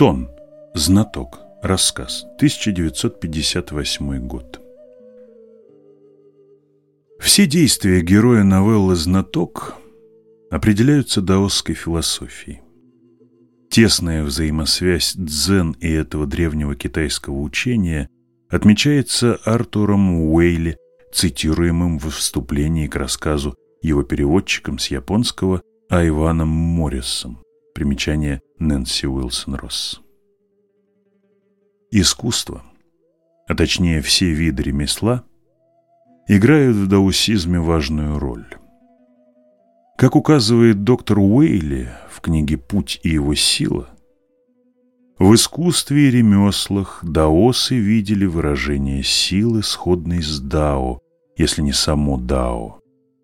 Тон. Знаток. Рассказ. 1958 год. Все действия героя новеллы «Знаток» определяются даосской философией. Тесная взаимосвязь дзен и этого древнего китайского учения отмечается Артуром Уэйли, цитируемым в вступлении к рассказу его переводчиком с японского Айваном Моррисом. Примечание Нэнси Уилсон Росс. Искусство, а точнее все виды ремесла, играют в даосизме важную роль. Как указывает доктор Уэйли в книге «Путь и его сила», в искусстве и ремеслах даосы видели выражение силы, сходной с дао, если не само дао.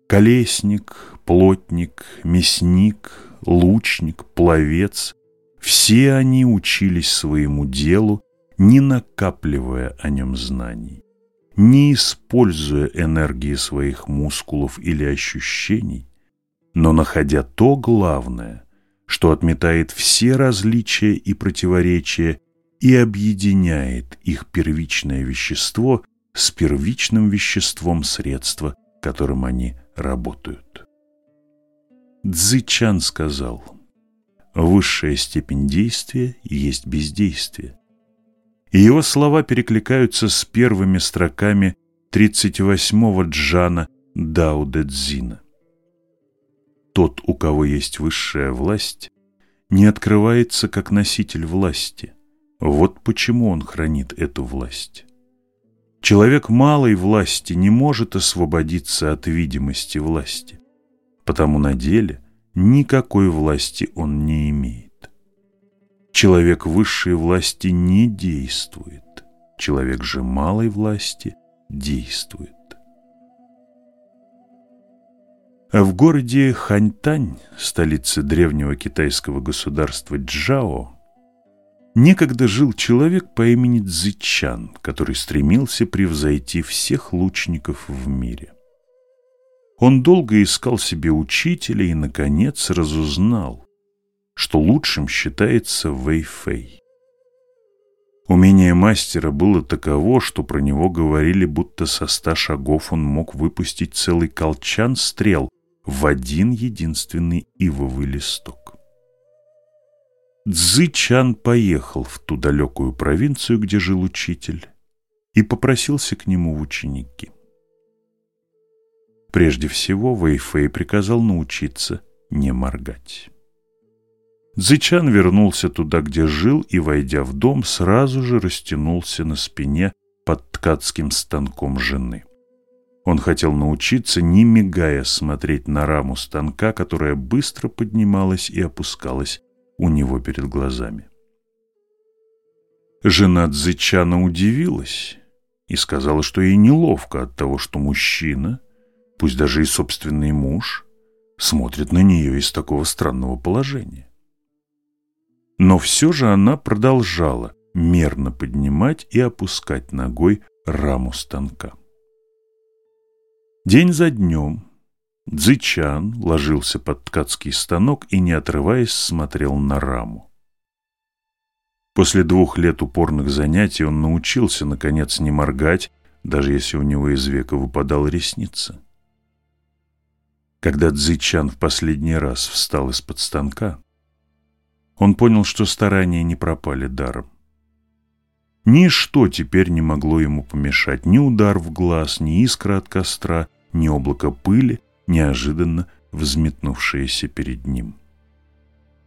Колесник, плотник, мясник, лучник, пловец – все они учились своему делу, не накапливая о нем знаний не используя энергии своих мускулов или ощущений, но находя то главное, что отметает все различия и противоречия и объединяет их первичное вещество с первичным веществом средства, которым они работают. Цзычан сказал, высшая степень действия есть бездействие и его слова перекликаются с первыми строками 38-го джана Дао Дэ Цзина. Тот, у кого есть высшая власть, не открывается как носитель власти. Вот почему он хранит эту власть. Человек малой власти не может освободиться от видимости власти, потому на деле никакой власти он не имеет. Человек высшей власти не действует, человек же малой власти действует. А в городе Ханьтань, столице древнего китайского государства Джао, некогда жил человек по имени Цзычан, который стремился превзойти всех лучников в мире. Он долго искал себе учителя и, наконец, разузнал, что лучшим считается Вэйфэй. Умение мастера было таково, что про него говорили, будто со ста шагов он мог выпустить целый колчан стрел в один единственный ивовый листок. Цзы поехал в ту далекую провинцию, где жил учитель, и попросился к нему в ученики. Прежде всего Вэйфэй приказал научиться не моргать. Зычан вернулся туда, где жил, и, войдя в дом, сразу же растянулся на спине под ткацким станком жены. Он хотел научиться, не мигая, смотреть на раму станка, которая быстро поднималась и опускалась у него перед глазами. Жена Дзычана удивилась и сказала, что ей неловко от того, что мужчина, пусть даже и собственный муж, смотрит на нее из такого странного положения. Но все же она продолжала мерно поднимать и опускать ногой раму станка. День за днем Цзычан ложился под ткацкий станок и, не отрываясь, смотрел на раму. После двух лет упорных занятий он научился, наконец, не моргать, даже если у него из века выпадала ресница. Когда Цзычан в последний раз встал из-под станка, он понял, что старания не пропали даром. Ничто теперь не могло ему помешать, ни удар в глаз, ни искра от костра, ни облако пыли, неожиданно взметнувшееся перед ним.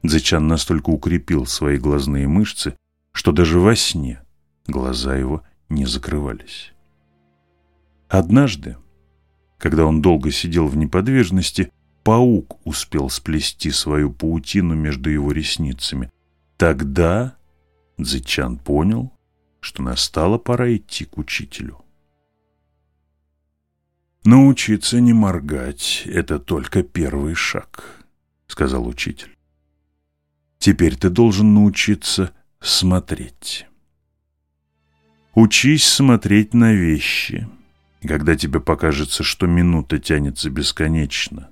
Зачан настолько укрепил свои глазные мышцы, что даже во сне глаза его не закрывались. Однажды, когда он долго сидел в неподвижности, паук успел сплести свою паутину между его ресницами. Тогда Цзычан понял, что настала пора идти к учителю. «Научиться не моргать — это только первый шаг», — сказал учитель. «Теперь ты должен научиться смотреть. Учись смотреть на вещи, когда тебе покажется, что минута тянется бесконечно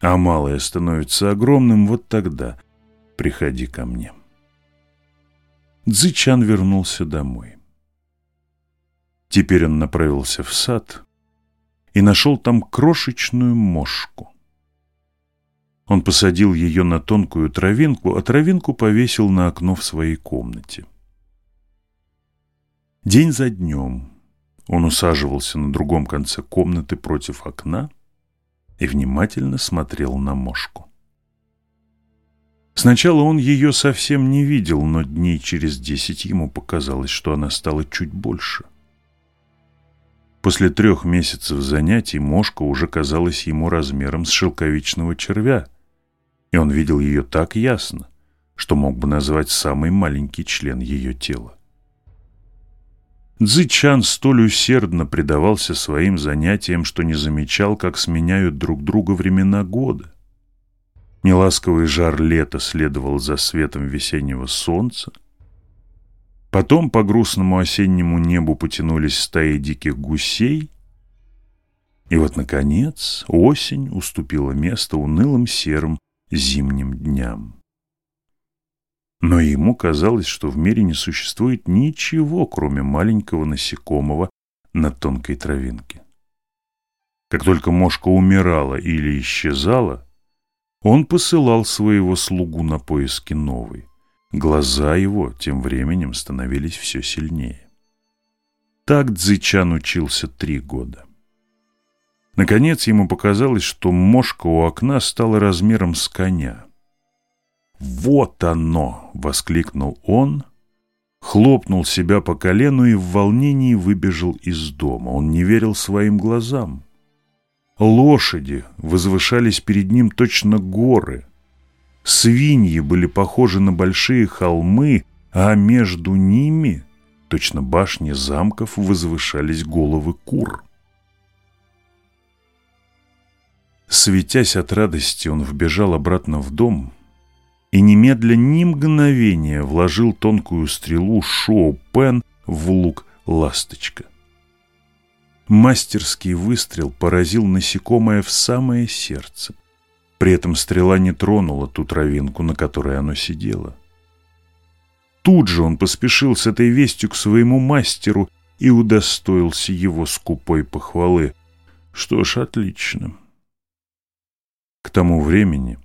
а малое становится огромным, вот тогда приходи ко мне. Цзычан вернулся домой. Теперь он направился в сад и нашел там крошечную мошку. Он посадил ее на тонкую травинку, а травинку повесил на окно в своей комнате. День за днем он усаживался на другом конце комнаты против окна и внимательно смотрел на мошку. Сначала он ее совсем не видел, но дней через десять ему показалось, что она стала чуть больше. После трех месяцев занятий мошка уже казалась ему размером с шелковичного червя – и он видел ее так ясно, что мог бы назвать самый маленький член ее тела. Цзы столь усердно предавался своим занятиям, что не замечал, как сменяют друг друга времена года. Неласковый жар лета следовал за светом весеннего солнца. Потом по грустному осеннему небу потянулись стаи диких гусей. И вот, наконец, осень уступила место унылым серым зимним дням. Но ему казалось, что в мире не существует ничего, кроме маленького насекомого на тонкой травинке. Как только мошка умирала или исчезала, он посылал своего слугу на поиски новой. Глаза его тем временем становились все сильнее. Так Цзычан учился три года. Наконец ему показалось, что мошка у окна стала размером с коня. «Вот оно!» — воскликнул он, хлопнул себя по колену и в волнении выбежал из дома. Он не верил своим глазам. Лошади возвышались перед ним точно горы. Свиньи были похожи на большие холмы, а между ними, точно башни замков, возвышались головы кур. Светясь от радости, он вбежал обратно в дом и немедля ни мгновения вложил тонкую стрелу Шоу Пен в лук ласточка. Мастерский выстрел поразил насекомое в самое сердце. При этом стрела не тронула ту травинку, на которой оно сидело. Тут же он поспешил с этой вестью к своему мастеру и удостоился его скупой похвалы. Что ж, отлично. К тому времени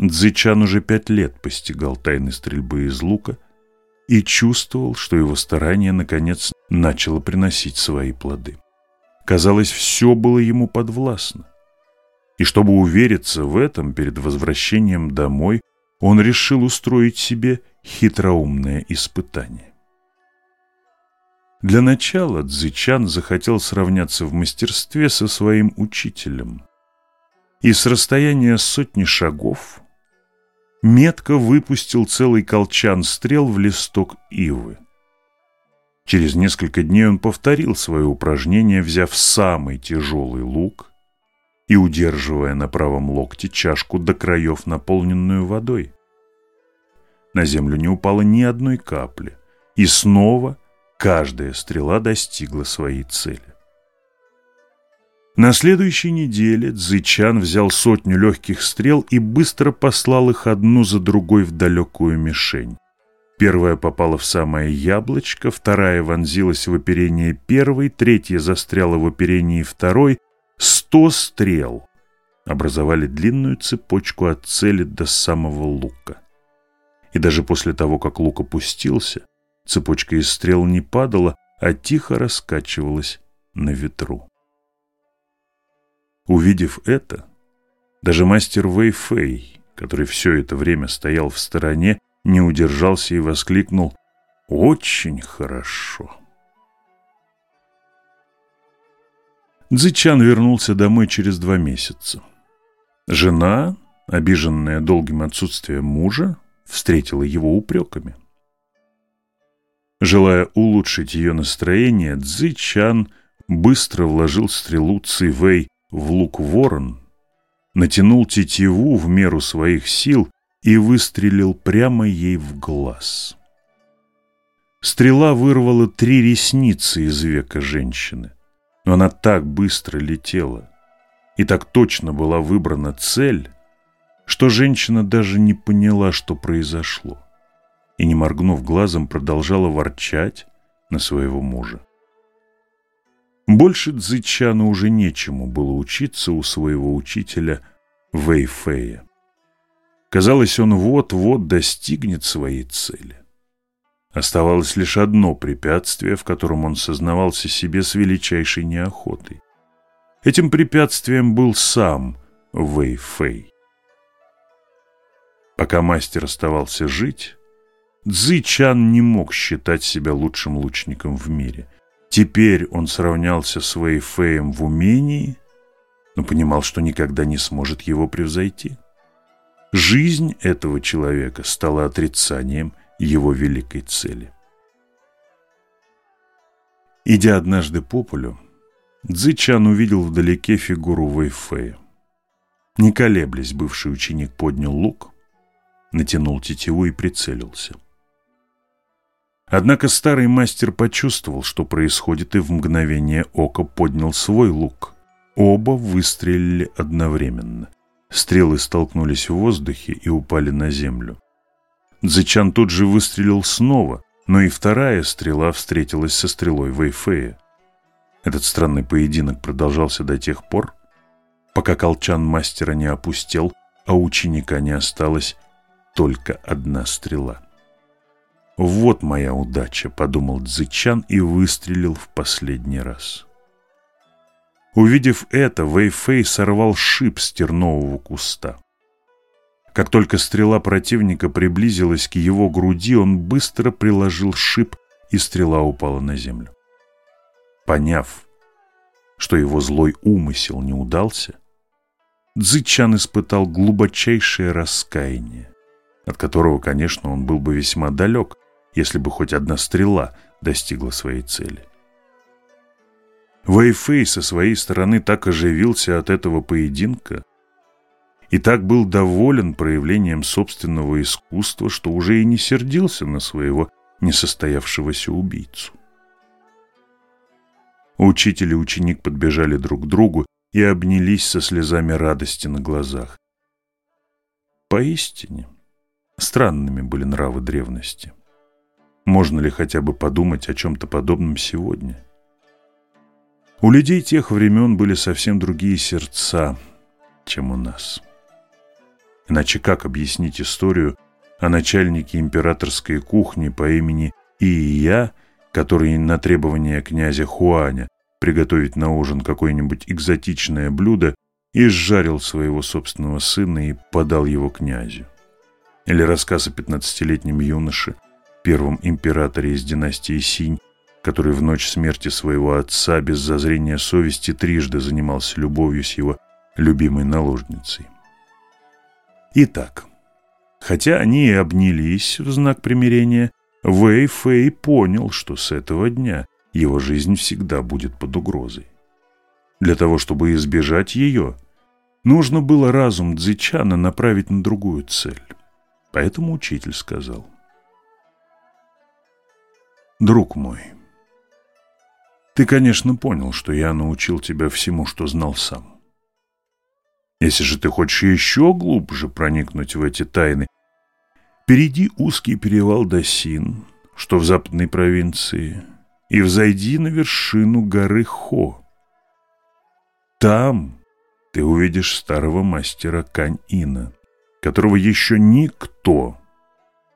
Цзычан уже пять лет постигал тайны стрельбы из лука и чувствовал, что его старание, наконец, начало приносить свои плоды. Казалось, все было ему подвластно. И чтобы увериться в этом перед возвращением домой, он решил устроить себе хитроумное испытание. Для начала Цзычан захотел сравняться в мастерстве со своим учителем, и с расстояния сотни шагов метко выпустил целый колчан стрел в листок ивы. Через несколько дней он повторил свое упражнение, взяв самый тяжелый лук и удерживая на правом локте чашку до краев, наполненную водой. На землю не упало ни одной капли, и снова каждая стрела достигла своей цели. На следующей неделе Цзычан взял сотню легких стрел и быстро послал их одну за другой в далекую мишень. Первая попала в самое яблочко, вторая вонзилась в оперение первой, третья застряла в оперении второй. Сто стрел образовали длинную цепочку от цели до самого лука. И даже после того, как лук опустился, цепочка из стрел не падала, а тихо раскачивалась на ветру. Увидев это, даже мастер Вэй Фэй, который все это время стоял в стороне, не удержался и воскликнул «Очень хорошо». Цзычан вернулся домой через два месяца. Жена, обиженная долгим отсутствием мужа, встретила его упреками. Желая улучшить ее настроение, Цзычан быстро вложил стрелу Цивэй в лук ворон, натянул тетиву в меру своих сил и выстрелил прямо ей в глаз. Стрела вырвала три ресницы из века женщины, но она так быстро летела и так точно была выбрана цель, что женщина даже не поняла, что произошло. и, не моргнув глазом, продолжала ворчать на своего мужа. Больше Цзычану уже нечему было учиться у своего учителя Вэйфэя. Казалось, он вот-вот достигнет своей цели. Оставалось лишь одно препятствие, в котором он сознавался себе с величайшей неохотой. Этим препятствием был сам Вэй Фэй. Пока мастер оставался жить, Цзи Чан не мог считать себя лучшим лучником в мире. Теперь он сравнялся с Вэй Фэем в умении, но понимал, что никогда не сможет его превзойти. Жизнь этого человека стала отрицанием его великой цели. Идя однажды по полю, Цзычан увидел вдалеке фигуру Вэйфэя. Не колеблясь, бывший ученик поднял лук, натянул тетиву и прицелился. Однако старый мастер почувствовал, что происходит, и в мгновение ока поднял свой лук. Оба выстрелили одновременно. Стрелы столкнулись в воздухе и упали на землю. Дзычан тут же выстрелил снова, но и вторая стрела встретилась со стрелой Вэйфэя. Этот странный поединок продолжался до тех пор, пока колчан мастера не опустел, а ученика не осталось только одна стрела. «Вот моя удача», — подумал Цзычан и выстрелил в последний раз. Увидев это, Вэйфэй сорвал шип с тернового куста. Как только стрела противника приблизилась к его груди, он быстро приложил шип, и стрела упала на землю. Поняв, что его злой умысел не удался, Цзычан испытал глубочайшее раскаяние, от которого, конечно, он был бы весьма далек, если бы хоть одна стрела достигла своей цели. Вэйфэй со своей стороны так оживился от этого поединка, и так был доволен проявлением собственного искусства, что уже и не сердился на своего несостоявшегося убийцу. Учитель и ученик подбежали друг к другу и обнялись со слезами радости на глазах. Поистине, странными были нравы древности. Можно ли хотя бы подумать о чем-то подобном сегодня? У людей тех времен были совсем другие сердца, чем у нас. Иначе как объяснить историю о начальнике императорской кухни по имени Ия, который на требование князя Хуаня приготовить на ужин какое-нибудь экзотичное блюдо изжарил своего собственного сына и подал его князю? Или рассказ о пятнадцатилетнем юноше, первом императоре из династии Синь, который в ночь смерти своего отца без зазрения совести трижды занимался любовью с его любимой наложницей. Итак, хотя они и обнялись в знак примирения, Вэй Фэй понял, что с этого дня его жизнь всегда будет под угрозой. Для того, чтобы избежать ее, нужно было разум Цзичана направить на другую цель. Поэтому учитель сказал, «Друг мой, ты, конечно, понял, что я научил тебя всему, что знал сам. Если же ты хочешь еще глубже проникнуть в эти тайны, перейди узкий перевал Досин, что в западной провинции, и взойди на вершину горы Хо. Там ты увидишь старого мастера Кань-Ина, которого еще никто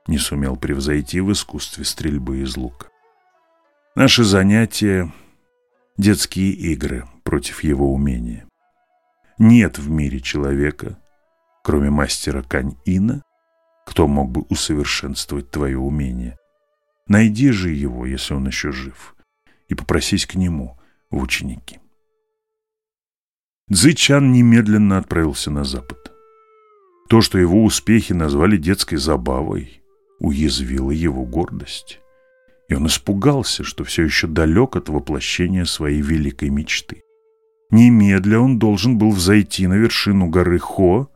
не сумел превзойти в искусстве стрельбы из лука. Наши занятия – детские игры против его умения. Нет в мире человека, кроме мастера Кань-Ина, кто мог бы усовершенствовать твое умение. Найди же его, если он еще жив, и попросись к нему в ученики. Цзычан немедленно отправился на запад. То, что его успехи назвали детской забавой, уязвило его гордость. Он испугался, что все еще далек от воплощения своей великой мечты. Немедля он должен был взойти на вершину горы Хо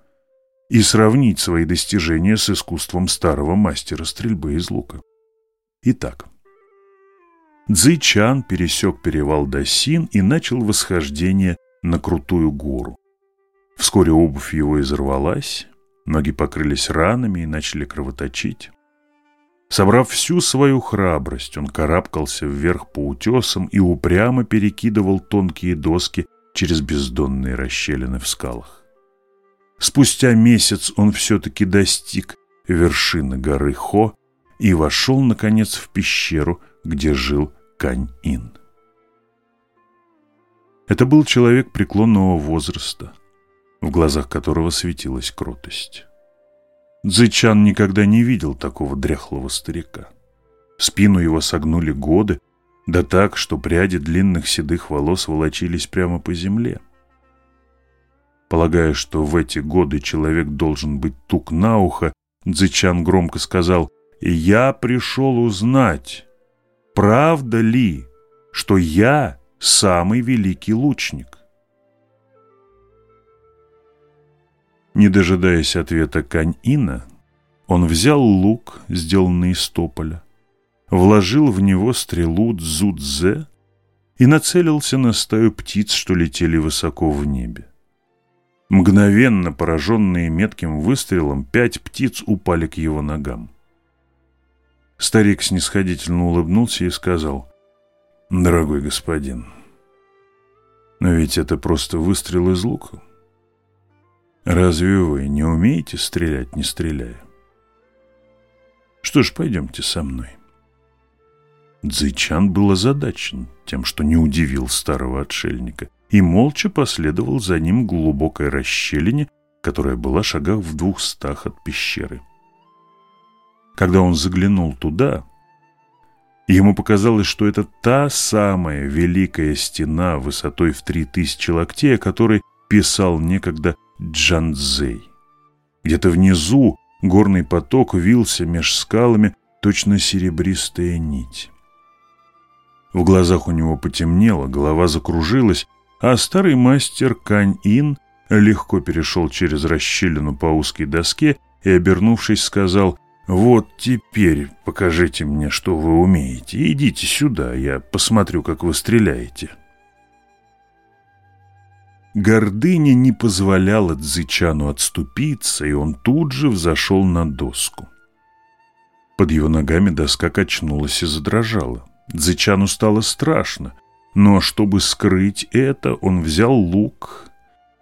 и сравнить свои достижения с искусством старого мастера стрельбы из лука. Итак, Цзи Чан пересек перевал Дасин и начал восхождение на крутую гору. Вскоре обувь его изорвалась, ноги покрылись ранами и начали кровоточить. Собрав всю свою храбрость, он карабкался вверх по утесам и упрямо перекидывал тонкие доски через бездонные расщелины в скалах. Спустя месяц он все-таки достиг вершины горы Хо и вошел, наконец, в пещеру, где жил Кань-Ин. Это был человек преклонного возраста, в глазах которого светилась кротость. Цзычан никогда не видел такого дряхлого старика. Спину его согнули годы, да так, что пряди длинных седых волос волочились прямо по земле. Полагая, что в эти годы человек должен быть тук на ухо, Цзычан громко сказал «Я пришел узнать, правда ли, что я самый великий лучник?» Не дожидаясь ответа Кань-Ина, он взял лук, сделанный из тополя, вложил в него стрелу дзудзе и нацелился на стаю птиц, что летели высоко в небе. Мгновенно пораженные метким выстрелом, пять птиц упали к его ногам. Старик снисходительно улыбнулся и сказал, «Дорогой господин, но ведь это просто выстрел из лука. Разве вы не умеете стрелять, не стреляя? Что ж, пойдемте со мной». Цзэйчан был озадачен тем, что не удивил старого отшельника, и молча последовал за ним глубокой расщелине, которая была шагах в двухстах от пещеры. Когда он заглянул туда, ему показалось, что это та самая великая стена высотой в три тысячи локтей, о которой писал некогда Джанцзей. Где-то внизу горный поток вился меж скалами, точно серебристая нить. В глазах у него потемнело, голова закружилась, а старый мастер Кань-Ин легко перешел через расщелину по узкой доске и, обернувшись, сказал «Вот теперь покажите мне, что вы умеете. Идите сюда, я посмотрю, как вы стреляете». Гордыня не позволяла Цзычану отступиться, и он тут же взошел на доску. Под его ногами доска качнулась и задрожала. Дзычану стало страшно, но чтобы скрыть это, он взял лук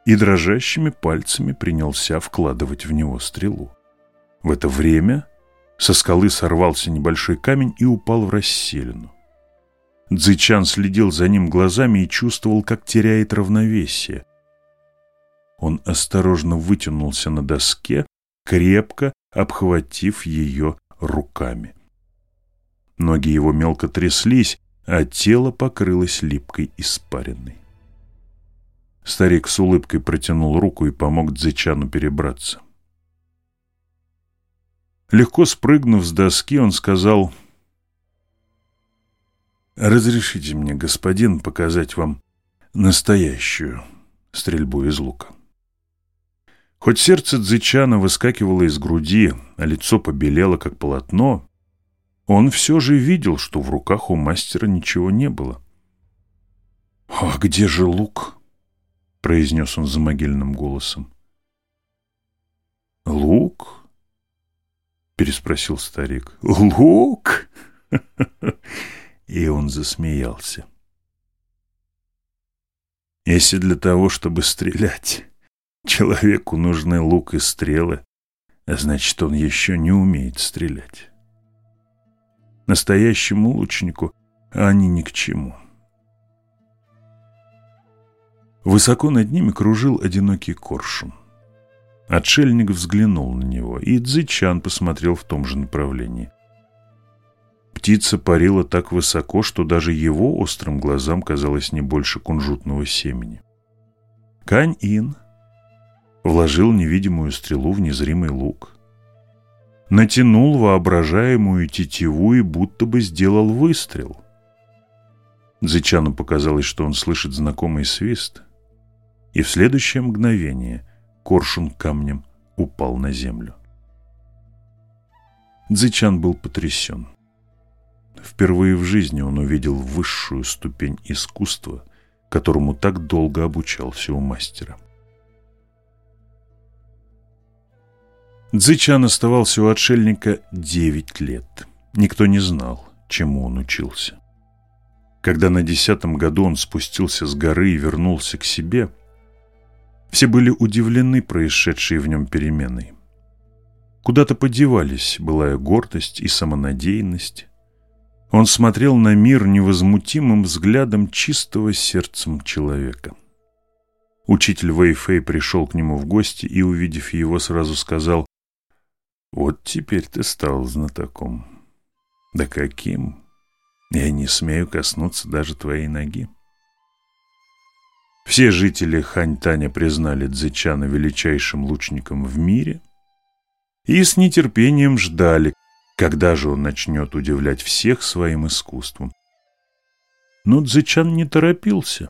и дрожащими пальцами принялся вкладывать в него стрелу. В это время со скалы сорвался небольшой камень и упал в расселину. Дзычан следил за ним глазами и чувствовал, как теряет равновесие. Он осторожно вытянулся на доске, крепко обхватив ее руками. Ноги его мелко тряслись, а тело покрылось липкой испариной. Старик с улыбкой протянул руку и помог Дзычану перебраться. Легко спрыгнув с доски, он сказал, «Разрешите мне, господин, показать вам настоящую стрельбу из лука». Хоть сердце Дзычана выскакивало из груди, а лицо побелело, как полотно, он все же видел, что в руках у мастера ничего не было. «А где же лук?» — произнес он за могильным голосом. «Лук?» — переспросил старик. «Лук?» И он засмеялся. «Если для того, чтобы стрелять, человеку нужны лук и стрелы, значит, он еще не умеет стрелять» настоящему лучнику, а они ни к чему. Высоко над ними кружил одинокий коршун. Отшельник взглянул на него, и Цзычан посмотрел в том же направлении. Птица парила так высоко, что даже его острым глазам казалось не больше кунжутного семени. Кань-Ин вложил невидимую стрелу в незримый лук натянул воображаемую тетиву и будто бы сделал выстрел. Зычану показалось, что он слышит знакомый свист, и в следующее мгновение коршун камнем упал на землю. Дзычан был потрясен. Впервые в жизни он увидел высшую ступень искусства, которому так долго обучался у мастера. Цзычан оставался у отшельника девять лет. Никто не знал, чему он учился. Когда на десятом году он спустился с горы и вернулся к себе, все были удивлены происшедшей в нем переменой. Куда-то подевались былая гордость и самонадеянность. Он смотрел на мир невозмутимым взглядом чистого сердцем человека. Учитель Вэйфэй пришел к нему в гости и, увидев его, сразу сказал, «Вот теперь ты стал знатоком». «Да каким?» Я не смею коснуться даже твоей ноги. Все жители Ханьтаня признали Цзэчана величайшим лучником в мире и с нетерпением ждали, когда же он начнет удивлять всех своим искусством. Но Цзэчан не торопился.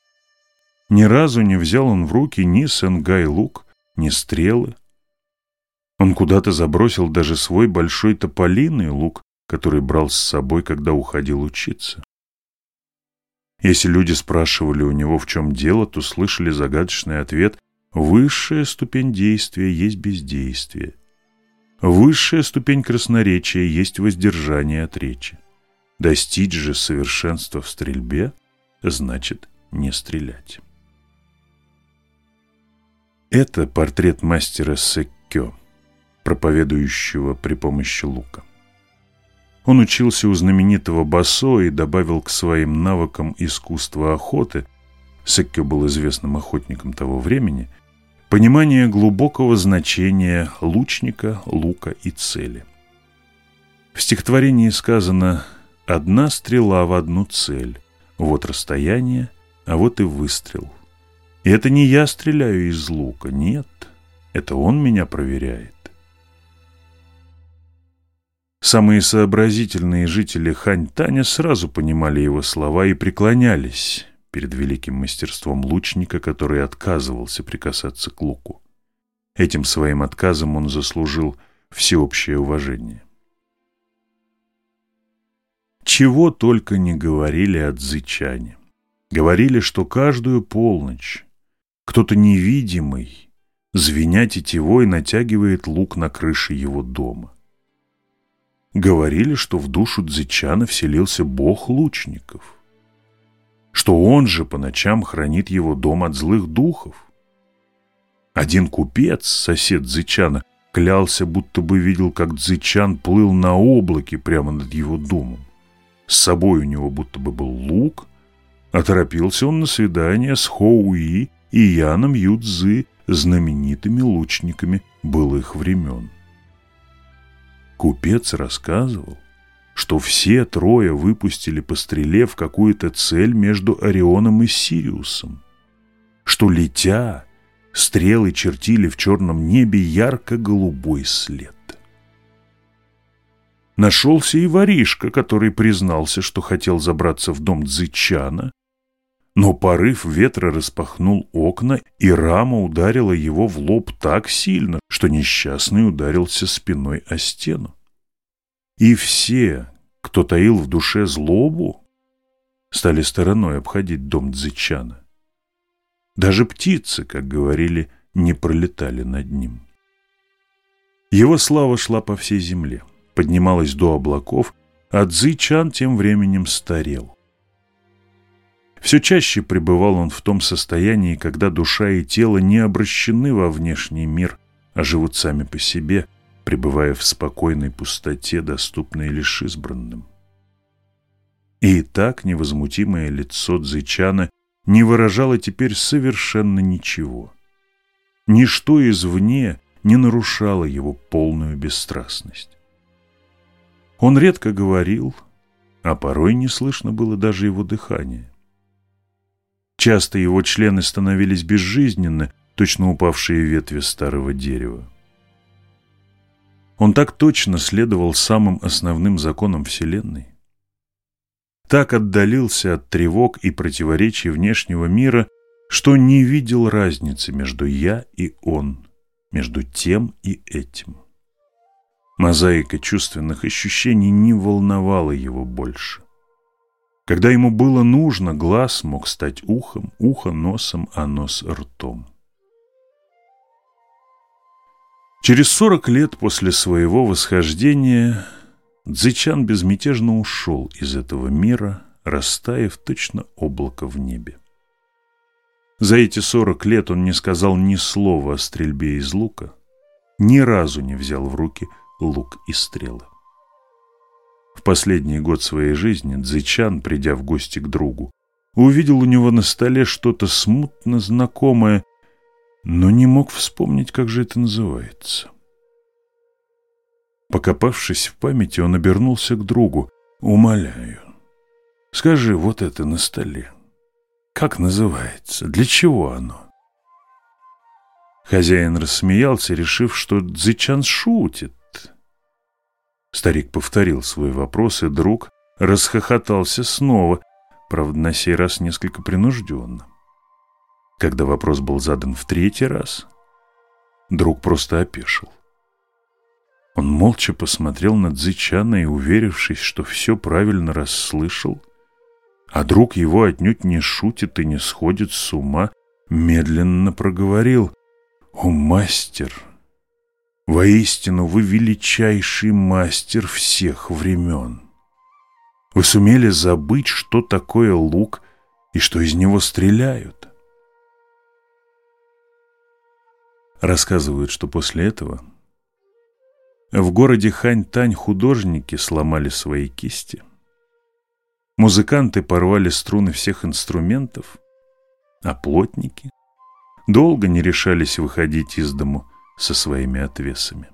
Ни разу не взял он в руки ни сенгай-лук, ни стрелы. Он куда-то забросил даже свой большой тополиный лук, который брал с собой, когда уходил учиться. Если люди спрашивали у него, в чем дело, то слышали загадочный ответ «Высшая ступень действия есть бездействие». Высшая ступень красноречия есть воздержание от речи. Достичь же совершенства в стрельбе значит не стрелять. Это портрет мастера Секкё, проповедующего при помощи лука. Он учился у знаменитого Басо и добавил к своим навыкам искусства охоты, Секкё был известным охотником того времени, понимание глубокого значения лучника, лука и цели. В стихотворении сказано «одна стрела в одну цель, вот расстояние, а вот и выстрел». И это не я стреляю из лука, нет, это он меня проверяет. Самые сообразительные жители Хань-Таня сразу понимали его слова и преклонялись перед великим мастерством лучника, который отказывался прикасаться к луку. Этим своим отказом он заслужил всеобщее уважение. Чего только не говорили о Цзычане. Говорили, что каждую полночь кто-то невидимый, звеня тетивой, натягивает лук на крыше его дома. Говорили, что в душу Дзычана вселился бог лучников, что он же по ночам хранит его дом от злых духов. Один купец, сосед Дзычана, клялся, будто бы видел, как Дзычан плыл на облаке прямо над его домом. С собой у него будто бы был лук, а торопился он на свидание с Хоуи и Яном Юдзы, знаменитыми лучниками былых времен. Купец рассказывал, что все трое выпустили по стреле в какую-то цель между Орионом и Сириусом, что, летя, стрелы чертили в черном небе ярко-голубой след. Нашелся и воришка, который признался, что хотел забраться в дом Дзычана, но порыв ветра распахнул окна, и рама ударила его в лоб так сильно, что несчастный ударился спиной о стену. И все, кто таил в душе злобу, стали стороной обходить дом Дзычана. Даже птицы, как говорили, не пролетали над ним. Его слава шла по всей земле, поднималась до облаков, а Цзычан тем временем старел. Все чаще пребывал он в том состоянии, когда душа и тело не обращены во внешний мир, а живут сами по себе, пребывая в спокойной пустоте, доступной лишь избранным. И так невозмутимое лицо Дзычана не выражало теперь совершенно ничего. Ничто извне не нарушало его полную бесстрастность. Он редко говорил, а порой не слышно было даже его дыхания. Часто его члены становились безжизненны, точно упавшие ветви старого дерева. Он так точно следовал самым основным законам Вселенной. Так отдалился от тревог и противоречий внешнего мира, что не видел разницы между «я» и «он», между тем и этим. Мозаика чувственных ощущений не волновала его больше. Когда ему было нужно, глаз мог стать ухом, ухо носом, а нос ртом. Через сорок лет после своего восхождения Цзычан безмятежно ушел из этого мира, растаяв точно облако в небе. За эти сорок лет он не сказал ни слова о стрельбе из лука, ни разу не взял в руки лук и стрелы. В последний год своей жизни Цзычан, придя в гости к другу, увидел у него на столе что-то смутно знакомое, но не мог вспомнить, как же это называется. Покопавшись в памяти, он обернулся к другу. «Умоляю, скажи вот это на столе. Как называется? Для чего оно?» Хозяин рассмеялся, решив, что Цзычан шутит. Старик повторил свой вопрос, и друг расхохотался снова, правда, на сей раз несколько принужденно. Когда вопрос был задан в третий раз, друг просто опешил. Он молча посмотрел на Цзычана и, уверившись, что все правильно расслышал, а друг его отнюдь не шутит и не сходит с ума, медленно проговорил «О, мастер!» Воистину, вы величайший мастер всех времен. Вы сумели забыть, что такое лук и что из него стреляют. Рассказывают, что после этого в городе Хань-Тань художники сломали свои кисти. Музыканты порвали струны всех инструментов, а плотники долго не решались выходить из дому со своими отвесами.